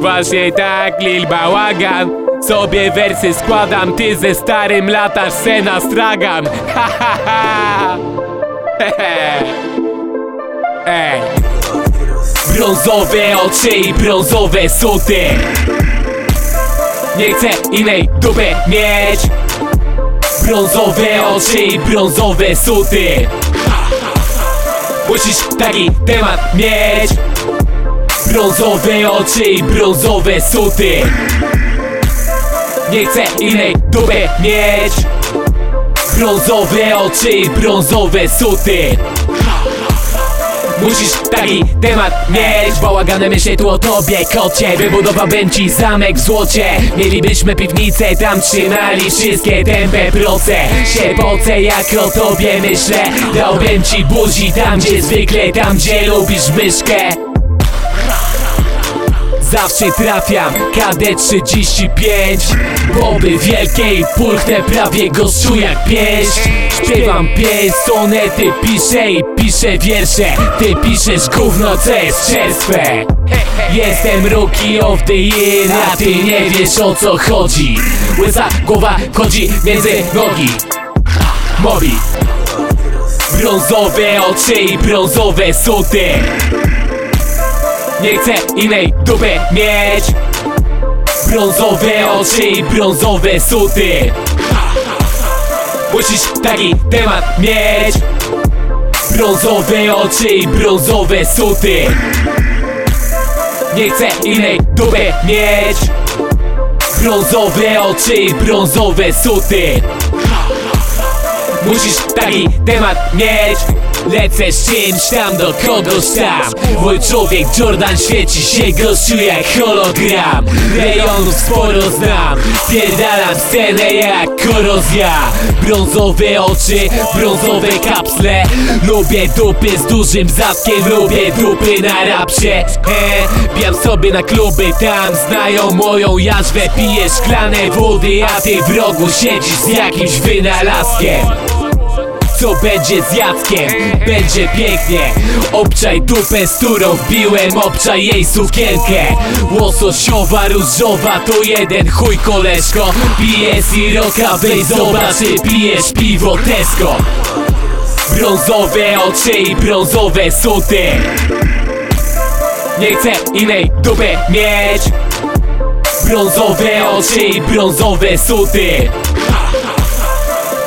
Właśnie tak, Lil Bałagan. Sobie wersy składam, ty ze starym latasz se na stragan. Ha ha ha. Brązowe oczy i brązowe suty. Nie chcę innej dupy mieć. Brązowe oczy i brązowe suty Musisz taki temat mieć. Brązowe oczy i brązowe suty. Nie chcę innej dupy mieć. Brązowe oczy i brązowe suty Musisz taki temat mieć Bałaganem myślę tu o tobie, kocie. Wybudowałbym ci zamek w złocie. Mielibyśmy piwnicę, tam trzymali wszystkie tępe proce. Się poce jak o tobie myślę. Dałbym ci buzi tam gdzie zwykle Tam gdzie lubisz myszkę Zawsze trafiam KD35 Boby wielkie i pulchnę prawie gościu jak pieśń Śpiewam pieśń, sonety piszę i piszę wiersze. Ty piszesz gówno co jest czerstwe. Jestem rookie of the year, a ty nie wiesz o co chodzi. Łysa głowa wchodzi między nogi. Mobi. Brązowe oczy i brązowe suty nie chcę innej dupy mieć. Brązowe oczy i brązowe suty. Musisz taki temat mieć. Brązowe oczy i brązowe suty. Nie chcę innej dupy mieć. Brązowe oczy i brązowe suty. Musisz taki temat mieć Lecę z czymś tam do kogoś tam. Mój człowiek Jordan świeci się gościu jak hologram. Rejonów sporo znam Pierdalam scenę jak korozja. Brązowe oczy, brązowe kapsle. Lubię dupy z dużym zatkiem Lubię dupy na rapsie. E, Bijam sobie na kluby tam Znają moją jarzwę. Piję szklane wody A ty w rogu siedzisz z jakimś wynalazkiem co będzie z Jackiem? Będzie pięknie. Obczaj dupę, z którą wbiłem Obczaj jej sukienkę. Łososiowa, różowa To jeden chuj koleżko. Pije siroka, weź zobacz czy pijesz piwo Tesco. Brązowe oczy i brązowe suty. Nie chcę innej dupy mieć. Brązowe oczy i brązowe suty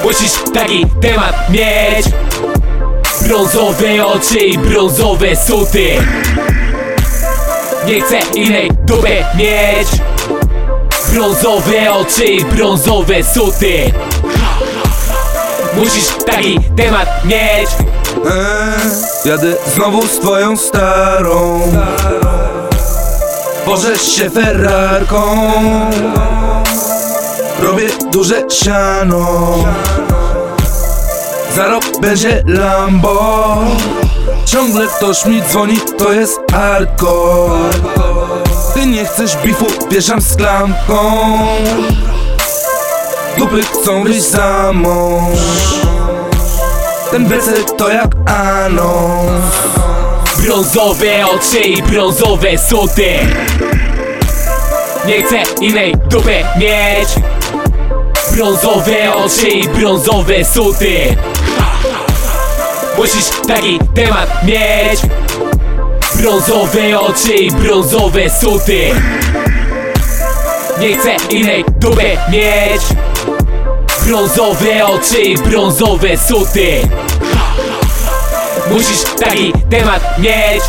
Musisz taki temat mieć. Brązowe oczy i brązowe suty. Nie chcę innej dupy mieć. Brązowe oczy i brązowe suty. Musisz taki temat mieć. Eee, Jadę znowu z twoją starą. Pożesz się ferrarką Robię duże siano. Za rok będzie Lambo. Ciągle ktoś mi dzwoni, to jest hardcore Ty nie chcesz bifu, wieszam z klamką. Dupy chcą wyjść za mąż. Ten becek to jak anons Brązowe oczy i brązowe suty Nie chcę innej dupy mieć. Brązowe oczy i brązowe suty. Musisz taki temat mieć. Brązowe oczy i brązowe suty. Nie chcę innej dupy mieć. Brązowe oczy i brązowe suty. Musisz taki temat mieć